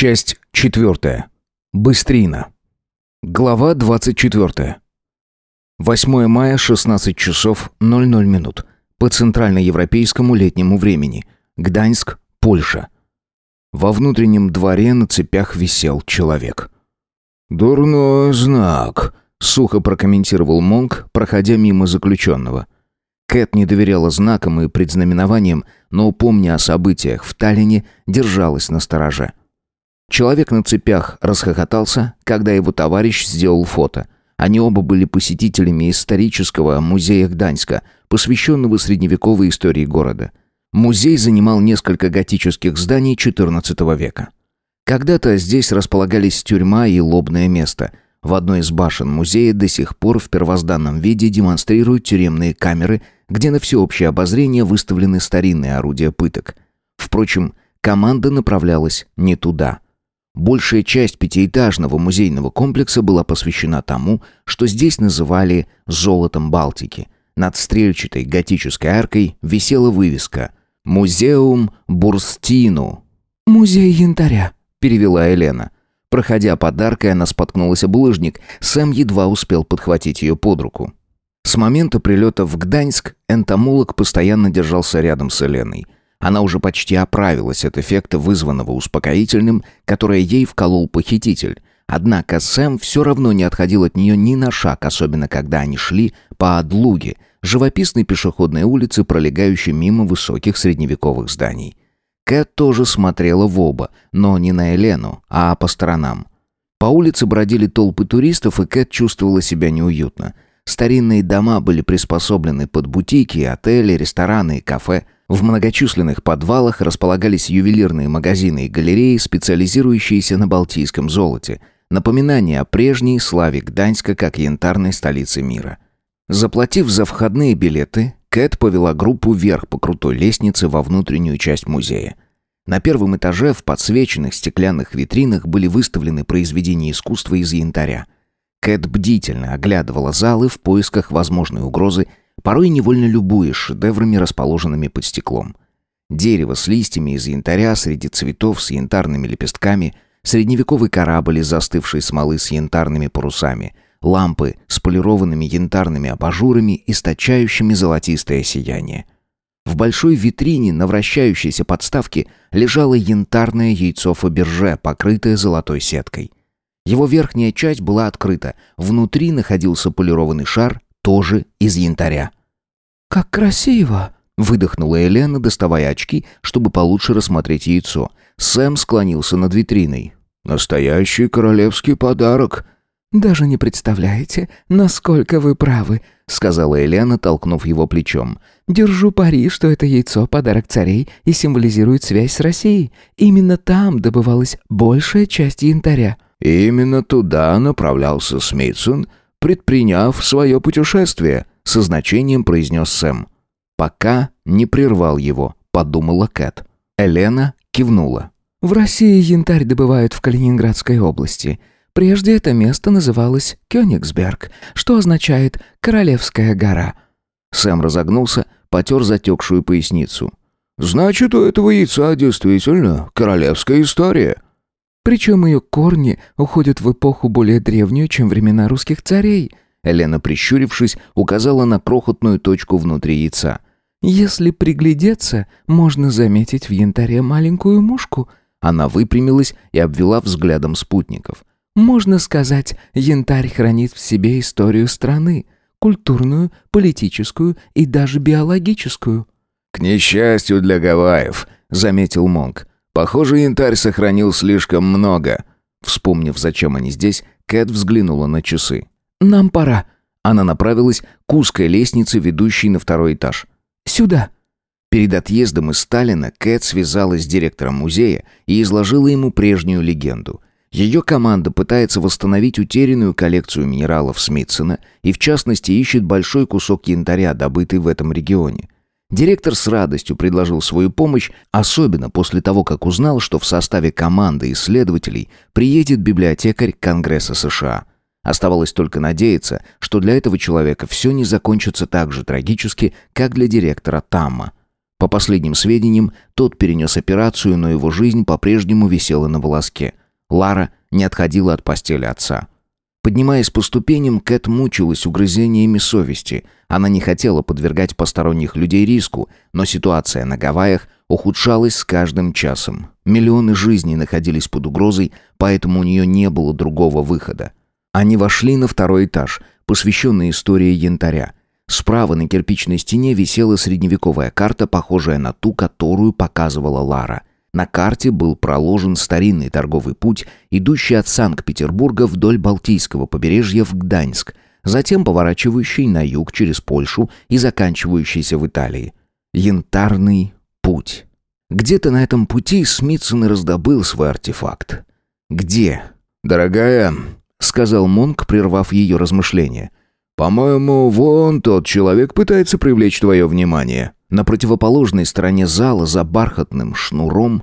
Часть четвертая. Быстрина. Глава двадцать четвертая. 8 мая, 16 часов 00 минут. По центральноевропейскому летнему времени. Гданьск, Польша. Во внутреннем дворе на цепях висел человек. «Дурной знак», — сухо прокомментировал Монк, проходя мимо заключенного. Кэт не доверяла знакам и предзнаменованиям, но, помня о событиях в Таллине, держалась на стороже. Человек на цепях расхохотался, когда его товарищ сделал фото. Они оба были посетителями исторического музея Гданьска, посвященного средневековой истории города. Музей занимал несколько готических зданий XIV века. Когда-то здесь располагались тюрьма и лобное место. В одной из башен музея до сих пор в первозданном виде демонстрируют тюремные камеры, где на всеобщее обозрение выставлены старинные орудия пыток. Впрочем, команда направлялась не туда – Большая часть пятиэтажного музейного комплекса была посвящена тому, что здесь называли «золотом Балтики». Над стрельчатой готической аркой висела вывеска «Музеум Бурстину». «Музей янтаря», — перевела Елена. Проходя под аркой, она споткнулась об булыжник, сам едва успел подхватить ее под руку. С момента прилета в Гданьск энтомолог постоянно держался рядом с Еленой — она уже почти оправилась от эффекта, вызванного успокоительным, которое ей вколол похититель. Однако Сэм все равно не отходил от нее ни на шаг, особенно когда они шли по Адлуге, живописной пешеходной улице, пролегающей мимо высоких средневековых зданий. Кэт тоже смотрела в оба, но не на Елену, а по сторонам. По улице бродили толпы туристов, и Кэт чувствовала себя неуютно. Старинные дома были приспособлены под бутики, отели, рестораны и кафе – в многочисленных подвалах располагались ювелирные магазины и галереи, специализирующиеся на балтийском золоте. Напоминание о прежней славе Гданьска как янтарной столицы мира. Заплатив за входные билеты, Кэт повела группу вверх по крутой лестнице во внутреннюю часть музея. На первом этаже в подсвеченных стеклянных витринах были выставлены произведения искусства из янтаря. Кэт бдительно оглядывала залы в поисках возможной угрозы порой невольно любуясь шедеврами, расположенными под стеклом. Дерево с листьями из янтаря среди цветов с янтарными лепестками, средневековый корабль из застывшей смолы с янтарными парусами, лампы с полированными янтарными абажурами, источающими золотистое сияние. В большой витрине на вращающейся подставке лежало янтарное яйцо Фаберже, покрытое золотой сеткой. Его верхняя часть была открыта, внутри находился полированный шар, тоже из янтаря. «Как красиво!» — выдохнула Елена, доставая очки, чтобы получше рассмотреть яйцо. Сэм склонился над витриной. «Настоящий королевский подарок!» «Даже не представляете, насколько вы правы», — сказала Елена, толкнув его плечом. «Держу пари, что это яйцо — подарок царей и символизирует связь с Россией. Именно там добывалась большая часть янтаря». «Именно туда направлялся Смитсон предприняв свое путешествие», — со значением произнес Сэм. «Пока не прервал его», — подумала Кэт. Елена кивнула. «В России янтарь добывают в Калининградской области. Прежде это место называлось Кёнигсберг, что означает «Королевская гора». Сэм разогнулся, потер затекшую поясницу. «Значит, у этого яйца действительно королевская история», причем ее корни уходят в эпоху более древнюю, чем времена русских царей. Елена, прищурившись, указала на крохотную точку внутри яйца. «Если приглядеться, можно заметить в янтаре маленькую мушку». Она выпрямилась и обвела взглядом спутников. «Можно сказать, янтарь хранит в себе историю страны. Культурную, политическую и даже биологическую». «К несчастью для Гавайев», — заметил Монк. Похоже, янтарь сохранил слишком много. Вспомнив, зачем они здесь, Кэт взглянула на часы. «Нам пора». Она направилась к узкой лестнице, ведущей на второй этаж. «Сюда». Перед отъездом из Сталина Кэт связалась с директором музея и изложила ему прежнюю легенду. Ее команда пытается восстановить утерянную коллекцию минералов Смитсона и, в частности, ищет большой кусок янтаря, добытый в этом регионе. Директор с радостью предложил свою помощь, особенно после того, как узнал, что в составе команды исследователей приедет библиотекарь Конгресса США. Оставалось только надеяться, что для этого человека все не закончится так же трагически, как для директора Тамма. По последним сведениям, тот перенес операцию, но его жизнь по-прежнему висела на волоске. Лара не отходила от постели отца. Поднимаясь по ступеням, Кэт мучилась угрызениями совести. Она не хотела подвергать посторонних людей риску, но ситуация на Гавайях ухудшалась с каждым часом. Миллионы жизней находились под угрозой, поэтому у нее не было другого выхода. Они вошли на второй этаж, посвященный истории янтаря. Справа на кирпичной стене висела средневековая карта, похожая на ту, которую показывала Лара. На карте был проложен старинный торговый путь, идущий от Санкт-Петербурга вдоль Балтийского побережья в Гданьск, затем поворачивающий на юг через Польшу и заканчивающийся в Италии. Янтарный путь. Где-то на этом пути Смитсон и раздобыл свой артефакт. Где? «Дорогая», — сказал Монк, прервав ее размышления, «По-моему, вон тот человек пытается привлечь твое внимание». На противоположной стороне зала за бархатным шнуром,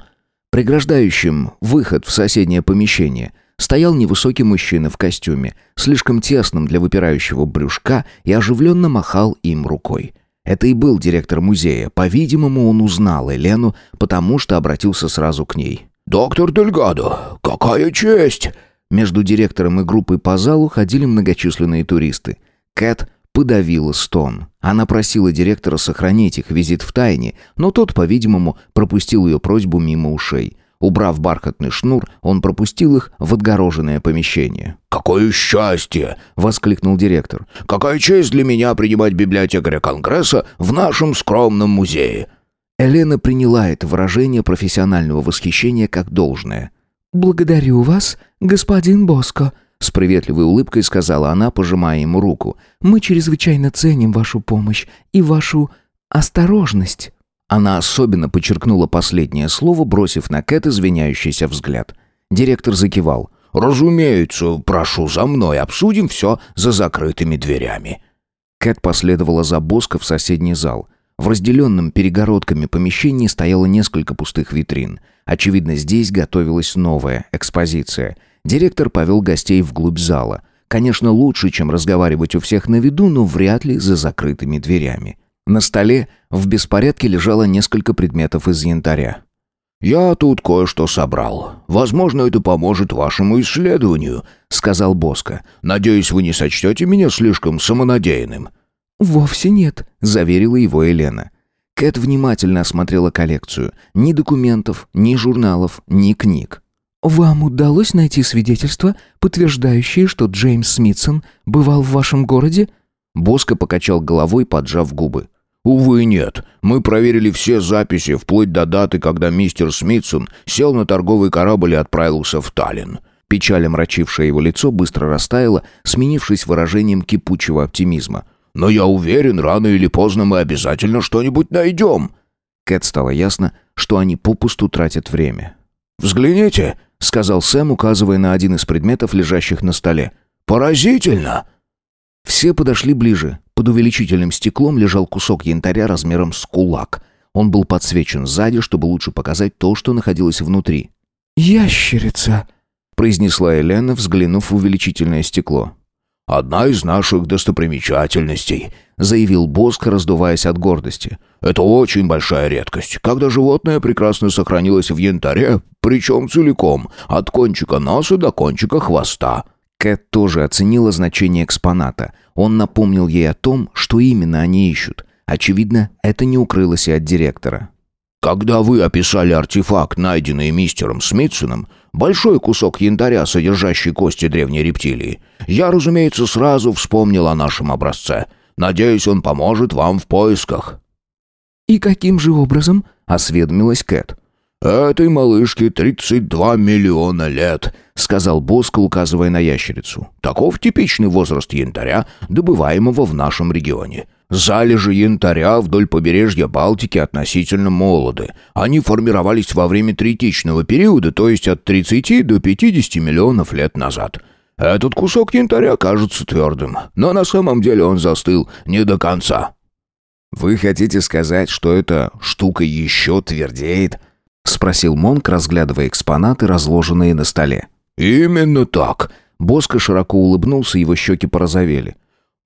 преграждающим выход в соседнее помещение, стоял невысокий мужчина в костюме, слишком тесном для выпирающего брюшка, и оживленно махал им рукой. Это и был директор музея. По-видимому, он узнал Елену, потому что обратился сразу к ней. «Доктор Дельгадо, какая честь!» Между директором и группой по залу ходили многочисленные туристы. Кэт подавила стон. Она просила директора сохранить их визит в тайне, но тот, по-видимому, пропустил ее просьбу мимо ушей. Убрав бархатный шнур, он пропустил их в отгороженное помещение. «Какое счастье!» — воскликнул директор. «Какая честь для меня принимать библиотекаря Конгресса в нашем скромном музее!» Елена приняла это выражение профессионального восхищения как должное. «Благодарю вас, господин Боско», с приветливой улыбкой сказала она, пожимая ему руку. «Мы чрезвычайно ценим вашу помощь и вашу осторожность». Она особенно подчеркнула последнее слово, бросив на Кэт извиняющийся взгляд. Директор закивал. «Разумеется, прошу за мной, обсудим все за закрытыми дверями». Кэт последовала за Боско в соседний зал. В разделенном перегородками помещении стояло несколько пустых витрин. Очевидно, здесь готовилась новая экспозиция – Директор повел гостей вглубь зала. Конечно, лучше, чем разговаривать у всех на виду, но вряд ли за закрытыми дверями. На столе в беспорядке лежало несколько предметов из янтаря. «Я тут кое-что собрал. Возможно, это поможет вашему исследованию», — сказал Боско. «Надеюсь, вы не сочтете меня слишком самонадеянным». «Вовсе нет», — заверила его Елена. Кэт внимательно осмотрела коллекцию. Ни документов, ни журналов, ни книг. «Вам удалось найти свидетельства, подтверждающие, что Джеймс Смитсон бывал в вашем городе?» Боско покачал головой, поджав губы. «Увы, нет. Мы проверили все записи, вплоть до даты, когда мистер Смитсон сел на торговый корабль и отправился в Таллин». Печаль, омрачившая его лицо, быстро растаяла, сменившись выражением кипучего оптимизма. «Но я уверен, рано или поздно мы обязательно что-нибудь найдем». Кэт стало ясно, что они попусту тратят время. «Взгляните», — сказал Сэм, указывая на один из предметов, лежащих на столе. «Поразительно!» Все подошли ближе. Под увеличительным стеклом лежал кусок янтаря размером с кулак. Он был подсвечен сзади, чтобы лучше показать то, что находилось внутри. «Ящерица», — произнесла Елена, взглянув в увеличительное стекло. «Одна из наших достопримечательностей», — заявил Боск, раздуваясь от гордости. «Это очень большая редкость, когда животное прекрасно сохранилось в янтаре, причем целиком, от кончика носа до кончика хвоста». Кэт тоже оценила значение экспоната. Он напомнил ей о том, что именно они ищут. Очевидно, это не укрылось и от директора. Когда вы описали артефакт, найденный мистером Смитсоном, большой кусок янтаря, содержащий кости древней рептилии, я, разумеется, сразу вспомнил о нашем образце. Надеюсь, он поможет вам в поисках». «И каким же образом?» — осведомилась Кэт. «Этой малышке 32 миллиона лет», — сказал Боско, указывая на ящерицу. «Таков типичный возраст янтаря, добываемого в нашем регионе. Залежи янтаря вдоль побережья Балтики относительно молоды. Они формировались во время третичного периода, то есть от 30 до 50 миллионов лет назад. Этот кусок янтаря кажется твердым, но на самом деле он застыл не до конца. «Вы хотите сказать, что эта штука еще твердеет?» — спросил Монк, разглядывая экспонаты, разложенные на столе. «Именно так». Боско широко улыбнулся, его щеки порозовели.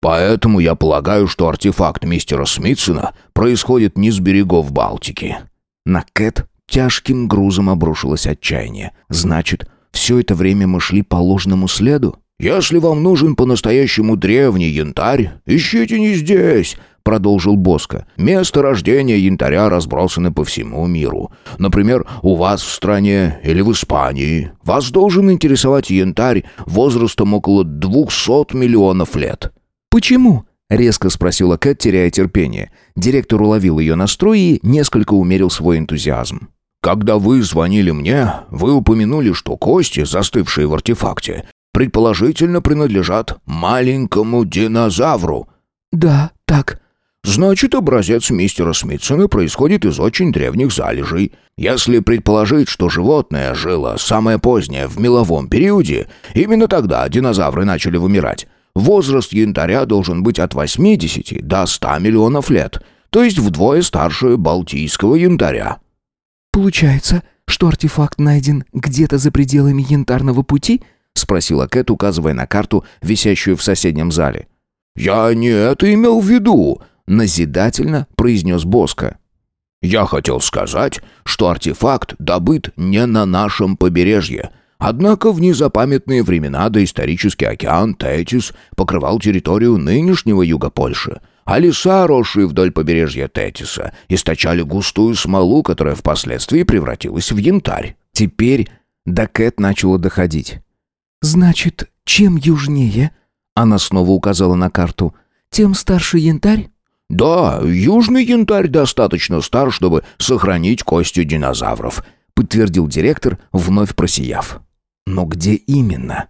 Поэтому я полагаю, что артефакт мистера Смитсона происходит не с берегов Балтики». На Кэт тяжким грузом обрушилось отчаяние. «Значит, все это время мы шли по ложному следу?» «Если вам нужен по-настоящему древний янтарь, ищите не здесь», — продолжил Боско. «Место рождения янтаря разбросаны по всему миру. Например, у вас в стране или в Испании. Вас должен интересовать янтарь возрастом около двухсот миллионов лет». «Почему?» — резко спросила Кэт, теряя терпение. Директор уловил ее настрой и несколько умерил свой энтузиазм. «Когда вы звонили мне, вы упомянули, что кости, застывшие в артефакте, предположительно принадлежат маленькому динозавру». «Да, так». «Значит, образец мистера Смитсона происходит из очень древних залежей. Если предположить, что животное жило самое позднее в меловом периоде, именно тогда динозавры начали вымирать. Возраст янтаря должен быть от 80 до 100 миллионов лет, то есть вдвое старше балтийского янтаря». «Получается, что артефакт найден где-то за пределами янтарного пути?» — спросила Кэт, указывая на карту, висящую в соседнем зале. «Я не это имел в виду», — назидательно произнес Боско. «Я хотел сказать, что артефакт добыт не на нашем побережье. Однако в незапамятные времена доисторический океан Тетис покрывал территорию нынешнего юга Польши, а леса, росшие вдоль побережья Тетиса, источали густую смолу, которая впоследствии превратилась в янтарь. Теперь до Кэт начало доходить. «Значит, чем южнее?» Она снова указала на карту. «Тем старше янтарь?» «Да, южный янтарь достаточно стар, чтобы сохранить кости динозавров», подтвердил директор, вновь просияв. «Но где именно?»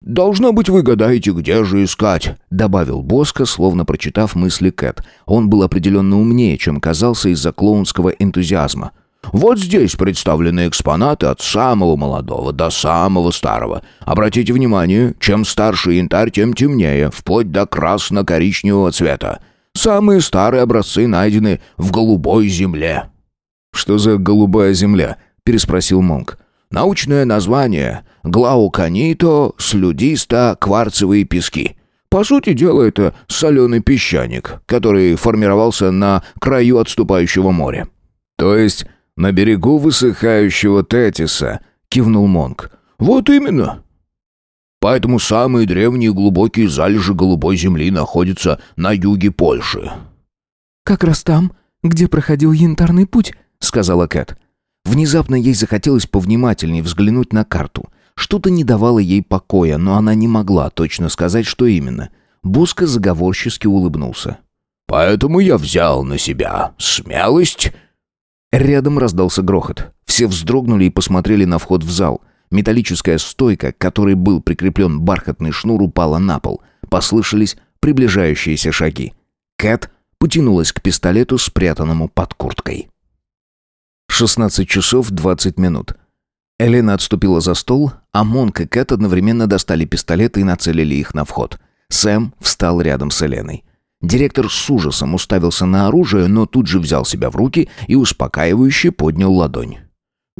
«Должно быть, вы гадаете, где же искать», — добавил Боско, словно прочитав мысли Кэт. Он был определенно умнее, чем казался из-за клоунского энтузиазма. Вот здесь представлены экспонаты от самого молодого до самого старого. Обратите внимание, чем старше янтарь, тем темнее, вплоть до красно-коричневого цвета. Самые старые образцы найдены в голубой земле». «Что за голубая земля?» – переспросил Монк. «Научное название – глауканито слюдисто кварцевые пески». По сути дела, это соленый песчаник, который формировался на краю отступающего моря. То есть «На берегу высыхающего Тетиса», — кивнул Монк. «Вот именно. Поэтому самые древние глубокие залежи голубой земли находятся на юге Польши». «Как раз там, где проходил янтарный путь», — сказала Кэт. Внезапно ей захотелось повнимательнее взглянуть на карту. Что-то не давало ей покоя, но она не могла точно сказать, что именно. Буско заговорчески улыбнулся. «Поэтому я взял на себя смелость Рядом раздался грохот. Все вздрогнули и посмотрели на вход в зал. Металлическая стойка, к которой был прикреплен бархатный шнур, упала на пол. Послышались приближающиеся шаги. Кэт потянулась к пистолету, спрятанному под курткой. 16 часов 20 минут. Элена отступила за стол, а Монк и Кэт одновременно достали пистолеты и нацелили их на вход. Сэм встал рядом с Эленой. Директор с ужасом уставился на оружие, но тут же взял себя в руки и успокаивающе поднял ладонь.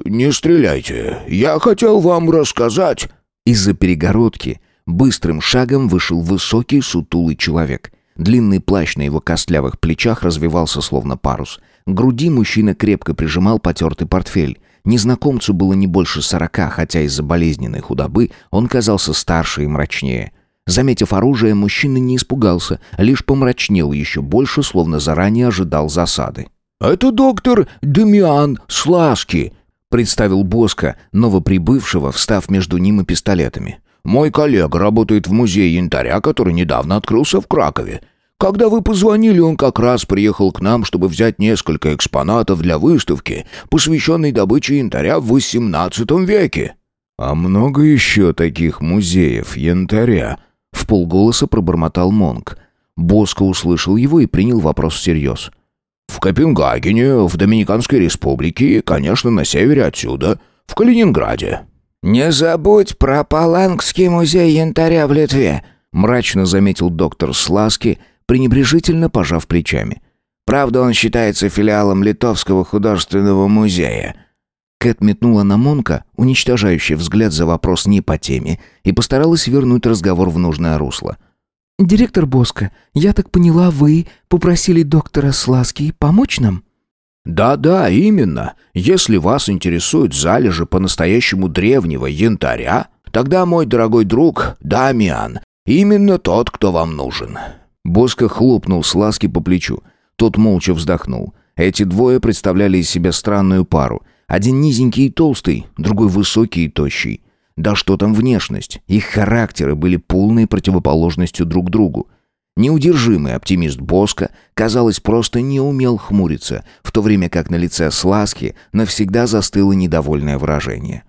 «Не стреляйте, я хотел вам рассказать». Из-за перегородки быстрым шагом вышел высокий сутулый человек. Длинный плащ на его костлявых плечах развивался словно парус. Груди мужчина крепко прижимал потертый портфель. Незнакомцу было не больше сорока, хотя из-за болезненной худобы он казался старше и мрачнее. Заметив оружие, мужчина не испугался, лишь помрачнел еще больше, словно заранее ожидал засады. «Это доктор Демиан Сласки», — представил Боско, новоприбывшего, встав между ним и пистолетами. «Мой коллега работает в музее янтаря, который недавно открылся в Кракове. Когда вы позвонили, он как раз приехал к нам, чтобы взять несколько экспонатов для выставки, посвященной добыче янтаря в XVIII веке». «А много еще таких музеев янтаря?» В полголоса пробормотал Монк. Боско услышал его и принял вопрос всерьез. «В Копенгагене, в Доминиканской республике, конечно, на севере отсюда, в Калининграде». «Не забудь про Палангский музей янтаря в Литве», мрачно заметил доктор Сласки, пренебрежительно пожав плечами. «Правда, он считается филиалом Литовского художественного музея. Кэт метнула на Монка уничтожающий взгляд за вопрос не по теме и постаралась вернуть разговор в нужное русло. «Директор Боско, я так поняла, вы попросили доктора Сласки помочь нам?» «Да-да, именно. Если вас интересуют залежи по-настоящему древнего янтаря, тогда мой дорогой друг Дамиан именно тот, кто вам нужен». Боско хлопнул Сласки по плечу. Тот молча вздохнул. Эти двое представляли из себя странную пару. Один низенький и толстый, другой высокий и тощий. Да что там внешность? Их характеры были полной противоположностью друг другу. Неудержимый оптимист Боска, казалось, просто не умел хмуриться, в то время как на лице Сласки навсегда застыло недовольное выражение.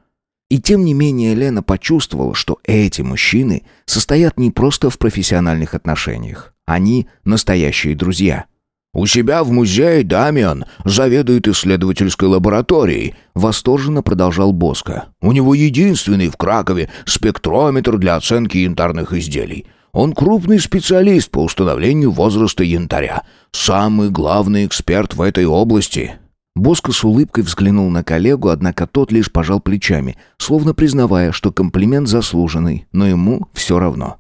И тем не менее Лена почувствовала, что эти мужчины состоят не просто в профессиональных отношениях. Они настоящие друзья. «У себя в музее Дамиан заведует исследовательской лабораторией», восторженно продолжал Боско. «У него единственный в Кракове спектрометр для оценки янтарных изделий. Он крупный специалист по установлению возраста янтаря. Самый главный эксперт в этой области». Боско с улыбкой взглянул на коллегу, однако тот лишь пожал плечами, словно признавая, что комплимент заслуженный, но ему все равно.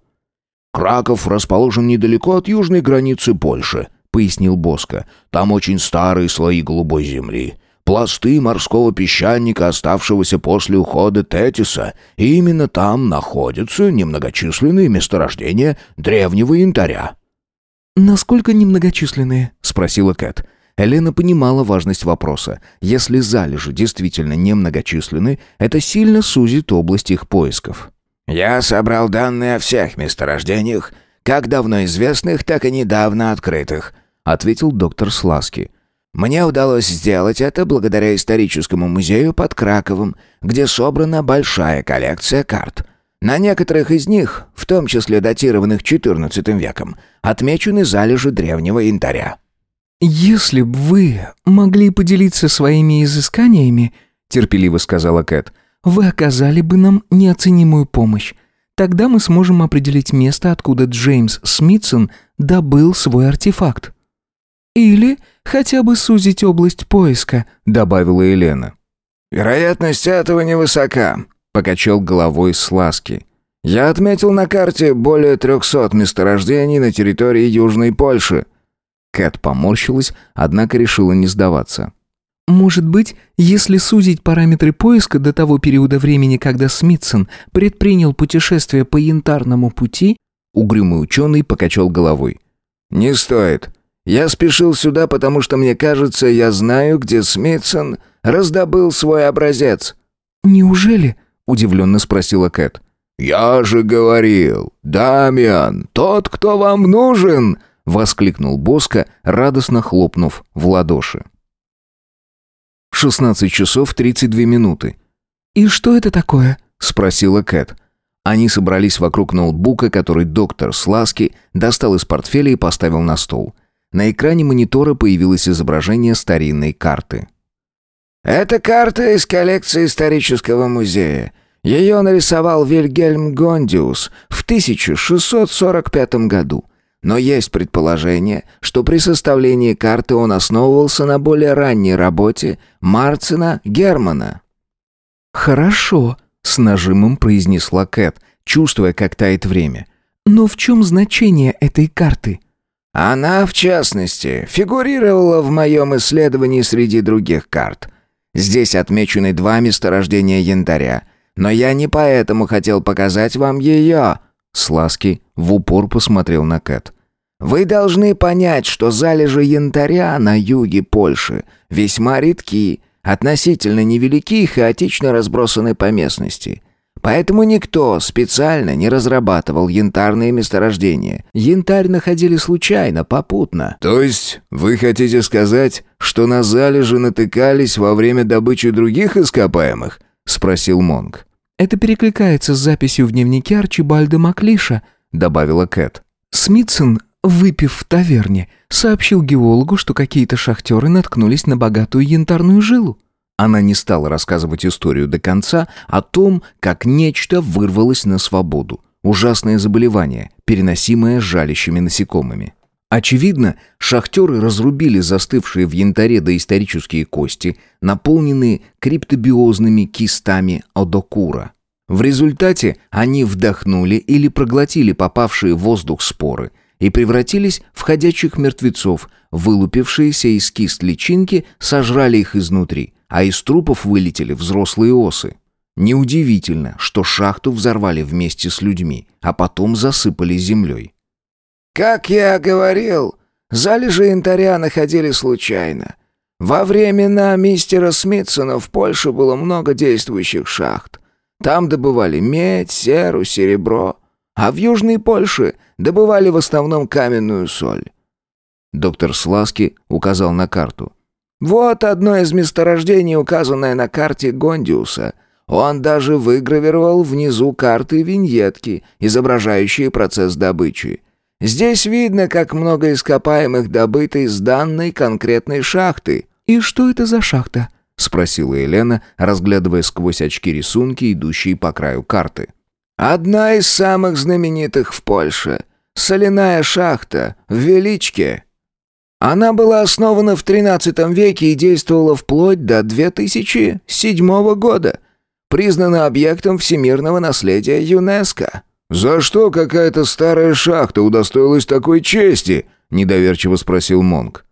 «Краков расположен недалеко от южной границы Польши», — пояснил Боско. «Там очень старые слои голубой земли пласты морского песчаника, оставшегося после ухода Тетиса, и именно там находятся немногочисленные месторождения древнего янтаря». «Насколько немногочисленные?» — спросила Кэт. Елена понимала важность вопроса. Если залежи действительно немногочисленны, это сильно сузит область их поисков. «Я собрал данные о всех месторождениях, как давно известных, так и недавно открытых», — ответил доктор Сласки. Мне удалось сделать это благодаря историческому музею под Краковом, где собрана большая коллекция карт. На некоторых из них, в том числе датированных XIV веком, отмечены залежи древнего янтаря. «Если бы вы могли поделиться своими изысканиями», — терпеливо сказала Кэт, «вы оказали бы нам неоценимую помощь. Тогда мы сможем определить место, откуда Джеймс Смитсон добыл свой артефакт». «Или хотя бы сузить область поиска», — добавила Елена. «Вероятность этого невысока», — покачал головой Сласки. «Я отметил на карте более трехсот месторождений на территории Южной Польши». Кэт поморщилась, однако решила не сдаваться. «Может быть, если сузить параметры поиска до того периода времени, когда Смитсон предпринял путешествие по янтарному пути...» Угрюмый ученый покачал головой. «Не стоит. Я спешил сюда, потому что мне кажется, я знаю, где Смитсон раздобыл свой образец». «Неужели?» — удивленно спросила Кэт. «Я же говорил, Дамиан, тот, кто вам нужен!» — воскликнул Боско, радостно хлопнув в ладоши. 16 часов 32 минуты. «И что это такое?» — спросила Кэт. Они собрались вокруг ноутбука, который доктор Сласки достал из портфеля и поставил на стол. На экране монитора появилось изображение старинной карты. «Это карта из коллекции исторического музея. Ее нарисовал Вильгельм Гондиус в 1645 году. Но есть предположение, что при составлении карты он основывался на более ранней работе Марцина Германа». «Хорошо», — с нажимом произнесла Кэт, чувствуя, как тает время. «Но в чем значение этой карты?» Она, в частности, фигурировала в моем исследовании среди других карт. Здесь отмечены два месторождения янтаря, но я не поэтому хотел показать вам ее». Сласки в упор посмотрел на Кэт. «Вы должны понять, что залежи янтаря на юге Польши весьма редки, относительно невелики и хаотично разбросаны по местности. Поэтому никто специально не разрабатывал янтарные месторождения. Янтарь находили случайно, попутно. То есть вы хотите сказать, что на залежи натыкались во время добычи других ископаемых? спросил Монг. Это перекликается с записью в дневнике Арчибальда Маклиша, добавила Кэт. Смитсон, выпив в таверне, сообщил геологу, что какие-то шахтеры наткнулись на богатую янтарную жилу. Она не стала рассказывать историю до конца о том, как нечто вырвалось на свободу. Ужасное заболевание, переносимое жалящими насекомыми. Очевидно, шахтеры разрубили застывшие в янтаре доисторические кости, наполненные криптобиозными кистами одокура. В результате они вдохнули или проглотили попавшие в воздух споры и превратились в ходячих мертвецов, вылупившиеся из кист личинки сожрали их изнутри, а из трупов вылетели взрослые осы. Неудивительно, что шахту взорвали вместе с людьми, а потом засыпали землей. «Как я говорил, залежи янтаря находили случайно. Во времена мистера Смитсона в Польше было много действующих шахт. Там добывали медь, серу, серебро, а в Южной Польше добывали в основном каменную соль». Доктор Сласки указал на карту. «Вот одно из месторождений, указанное на карте Гондиуса — он даже выгравировал внизу карты виньетки, изображающие процесс добычи. Здесь видно, как много ископаемых добыто из данной конкретной шахты. «И что это за шахта?» — спросила Елена, разглядывая сквозь очки рисунки, идущие по краю карты. «Одна из самых знаменитых в Польше. Соляная шахта в Величке. Она была основана в XIII веке и действовала вплоть до 2007 года признана объектом всемирного наследия ЮНЕСКО». «За что какая-то старая шахта удостоилась такой чести?» – недоверчиво спросил Монг.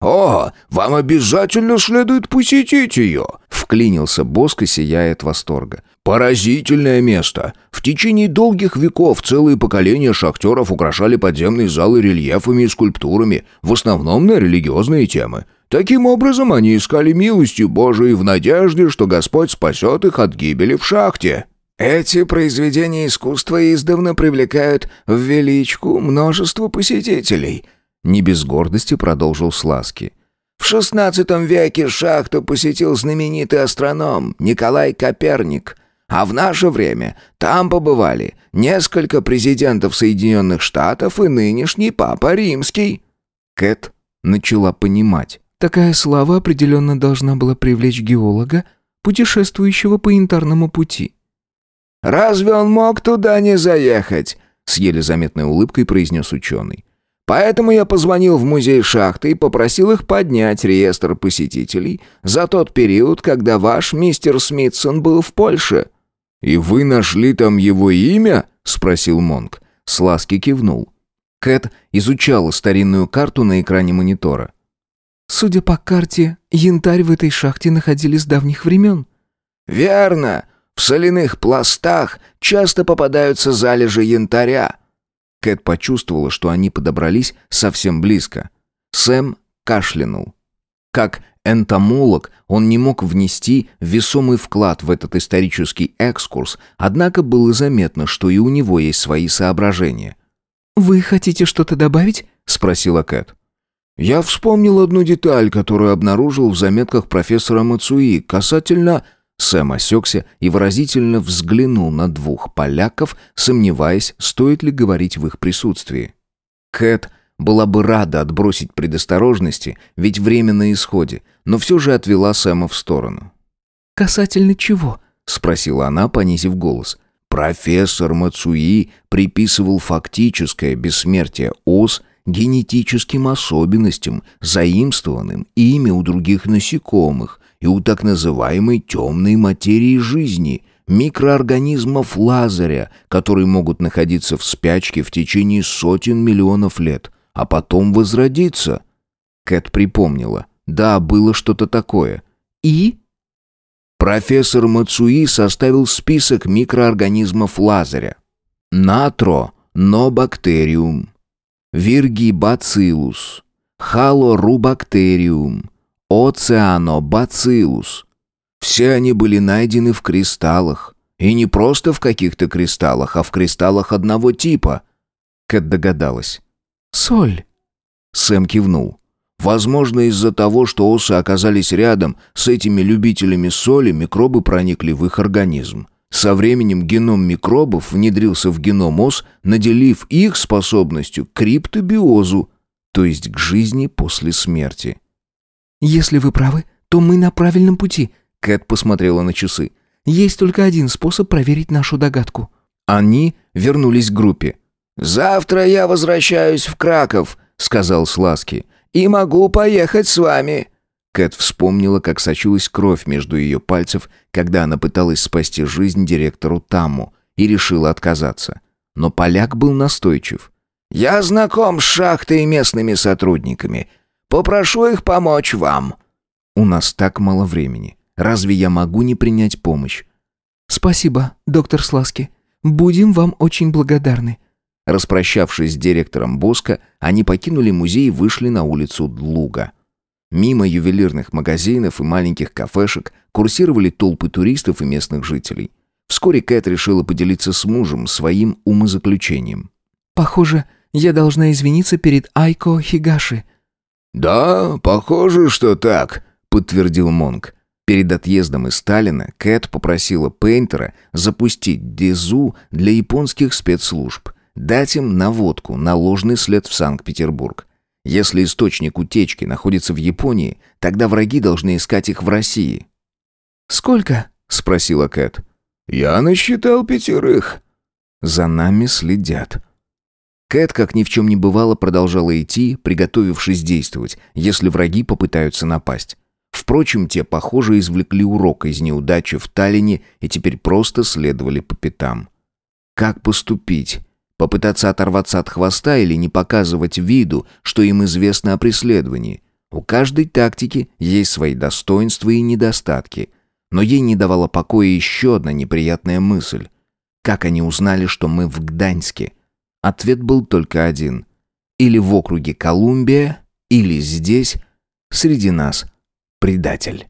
«О, вам обязательно следует посетить ее!» — вклинился Боско, сияя от восторга. «Поразительное место! В течение долгих веков целые поколения шахтеров украшали подземные залы рельефами и скульптурами, в основном на религиозные темы. Таким образом, они искали милостью Божией в надежде, что Господь спасет их от гибели в шахте. Эти произведения искусства издавна привлекают в величку множество посетителей. Не без гордости продолжил Сласки. В XVI веке шахту посетил знаменитый астроном Николай Коперник, а в наше время там побывали несколько президентов Соединенных Штатов и нынешний Папа Римский. Кэт начала понимать. Такая слава определенно должна была привлечь геолога, путешествующего по янтарному пути. «Разве он мог туда не заехать?» с еле заметной улыбкой произнес ученый. «Поэтому я позвонил в музей шахты и попросил их поднять реестр посетителей за тот период, когда ваш мистер Смитсон был в Польше». «И вы нашли там его имя?» — спросил Монк. Сласки кивнул. Кэт изучала старинную карту на экране монитора. Судя по карте, янтарь в этой шахте находили с давних времен. «Верно. В соляных пластах часто попадаются залежи янтаря». Кэт почувствовала, что они подобрались совсем близко. Сэм кашлянул. Как энтомолог он не мог внести весомый вклад в этот исторический экскурс, однако было заметно, что и у него есть свои соображения. «Вы хотите что-то добавить?» — спросила Кэт. Я вспомнил одну деталь, которую обнаружил в заметках профессора Мацуи касательно... Сэм осекся и выразительно взглянул на двух поляков, сомневаясь, стоит ли говорить в их присутствии. Кэт была бы рада отбросить предосторожности, ведь время на исходе, но все же отвела Сэма в сторону. «Касательно чего?» — спросила она, понизив голос. «Профессор Мацуи приписывал фактическое бессмертие ос — генетическим особенностям, заимствованным ими у других насекомых и у так называемой темной материи жизни, микроорганизмов Лазаря, которые могут находиться в спячке в течение сотен миллионов лет, а потом возродиться. Кэт припомнила. Да, было что-то такое. И? Профессор Мацуи составил список микроорганизмов Лазаря. Натро, но бактериум, Виргибациллус, Халорубактериум, Оцианобациллус. Все они были найдены в кристаллах. И не просто в каких-то кристаллах, а в кристаллах одного типа. Кэт догадалась. «Соль». Сэм кивнул. Возможно, из-за того, что осы оказались рядом с этими любителями соли, микробы проникли в их организм. Со временем геном микробов внедрился в геном ос, наделив их способностью к криптобиозу, то есть к жизни после смерти. «Если вы правы, то мы на правильном пути», — Кэт посмотрела на часы. «Есть только один способ проверить нашу догадку». Они вернулись к группе. «Завтра я возвращаюсь в Краков», — сказал Сласки. «И могу поехать с вами». Кэт вспомнила, как сочилась кровь между ее пальцев, когда она пыталась спасти жизнь директору Тамму, и решила отказаться. Но поляк был настойчив. «Я знаком с шахтой и местными сотрудниками. Попрошу их помочь вам». «У нас так мало времени. Разве я могу не принять помощь?» «Спасибо, доктор Сласки. Будем вам очень благодарны». Распрощавшись с директором Боска, они покинули музей и вышли на улицу Длуга. Мимо ювелирных магазинов и маленьких кафешек курсировали толпы туристов и местных жителей. Вскоре Кэт решила поделиться с мужем своим умозаключением. «Похоже, я должна извиниться перед Айко Хигаши». «Да, похоже, что так», — подтвердил Монг. Перед отъездом из Сталина Кэт попросила Пейнтера запустить Дезу для японских спецслужб, дать им наводку на ложный след в Санкт-Петербург. Если источник утечки находится в Японии, тогда враги должны искать их в России. «Сколько?» — спросила Кэт. «Я насчитал пятерых». «За нами следят». Кэт, как ни в чем не бывало, продолжала идти, приготовившись действовать, если враги попытаются напасть. Впрочем, те, похоже, извлекли урок из неудачи в Таллине и теперь просто следовали по пятам. Как поступить? Попытаться оторваться от хвоста или не показывать виду, что им известно о преследовании? У каждой тактики есть свои достоинства и недостатки. Но ей не давала покоя еще одна неприятная мысль. Как они узнали, что мы в Гданьске? Ответ был только один. Или в округе Колумбия, или здесь, среди нас – предатель.